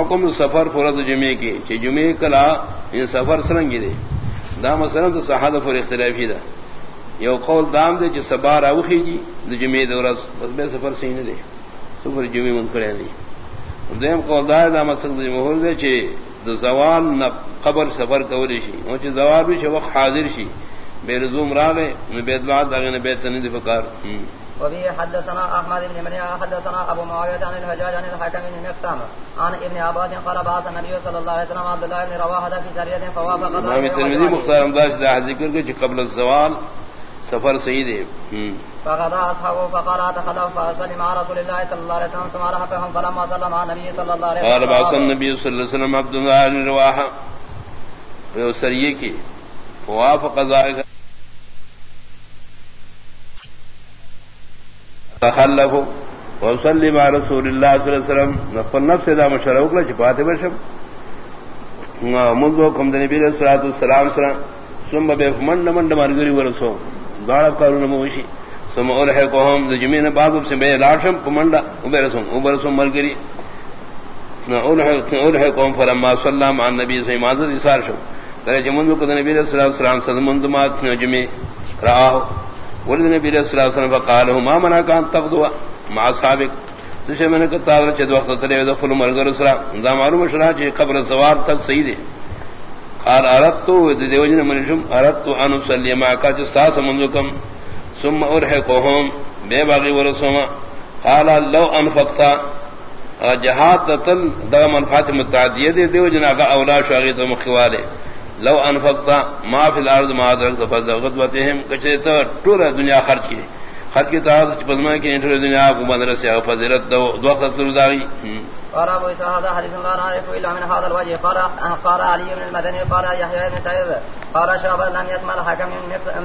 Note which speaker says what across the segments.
Speaker 1: حکم سفر فرد جمعے کی چھ جمعے کلا ان سفر سرنگی دے۔ دام سرم تو صحاد فر اختلافی دا۔ یو قول دام دے چھ سبار اوخی جی دو جمعے دورس بس بے سفر سین دے سفر جمعے من کرے دی۔ دیم قول دار دام سرم دو جمعہ دے چھ دو زوال نا قبر سفر کولی شی۔ او چھ زوال بھی چھ وقت حاضر شی۔ بے رزوم راوے بیت بعد داغین بیت تنید فکار
Speaker 2: وبه حدثنا احمد بن منيع حدثنا ابو معاويه عن الحجاج عن الحكم بن مقسم عن ابن عباس قال بعث النبي صلى الله عليه وسلم عبد الله بن رواحه في سريه فوافق
Speaker 1: امام الترمذي مختار امداد ذا ذکر کہ قبل الزوال سفر سید ہے۔
Speaker 2: فغدا اصحابه فقال اتخلوا فصلى مع رسول الله صلى الله عليه وسلم ثم رحبهم فلما صلى مع النبي صلى الله عليه وسلم.
Speaker 1: قال بعث النبي صلى الله عليه وسلم عبد الله بن رواحه في سريه کی۔ فوافق ذلك۔ تخلف وصلي مع رسول الله صلى الله عليه وسلم. نقل نفس ذا مشروع له شفاعت بشم منذ كم النبي صلى الله عليه وسلم ثم بمن من مرغري ورسو. دار قالوا موشي ثم اولحقهم جميعا بعض سے بے لاشم کمنڈا وبرسم وبرسم مرغري اولحقهم فلما صلى مع النبي صلى الله عليه وسلم. درجه منذ كم النبي صلى الله عليه وسلم منذ ما جميع راه ولد نبی علیہ الصلوۃ والسلام فقال ما منا كان تقدوا مع اصحابك؟ تشے میں نے کہا چہ وقت تلے دخل مرغر سرا دا معلوم شرا چہ قبر سوار تک صحیح دے۔ قال اردت دیوجن منشم اردت ان صلی ما کا جستا سمندکم ثم ارحقهم بے باغی ورسما قال لو انفقت جہاد تل، دا منفعت متعدیہ دے دیوجن کا اولا شاغی تو مخوالے۔ لو انفقتا ما فی الارض ما درکت فزغتوتهم کچھ تو ٹورا دنیا خرچ کی۔ خرچ کی تاز پزما کی انٹر دنیا کو بندر سے فضیلت دو دو وقت سرداوی
Speaker 2: قال ابو اسحاق هذا حديث لا نعرف الا من هذا الوجه. قال قال علي بن المدني قال يحيى بن سعيد قال شعب لم يسمع الحكم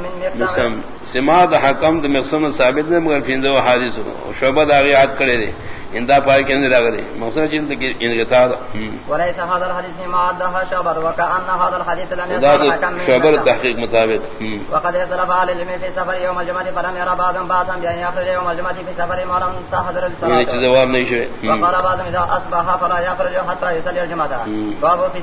Speaker 2: من مقسم
Speaker 1: سماع حكم مقسم ثابت نے مگر فين دو حدیث شعبہ داغی یاد کرے دے۔ اندا پای کے اندر اگے مقصد چیز کہ ان کے تھا
Speaker 2: وليس هذا الحديث ما عدها شبر وكان هذا الحديث لم يكن
Speaker 1: شبر تحقیق مطابق
Speaker 2: وقد اختلف على العلم في سفر يوم الجمعه فلم يرى بعضا بعضا بان يخرج يوم الجمعه في سفر ما لم تحضر الصلاه
Speaker 1: یہ جواب نہیں شوئے۔
Speaker 2: وقال بعض اذا اصبح فلا يخرج حتى يصلي الجمعه باب في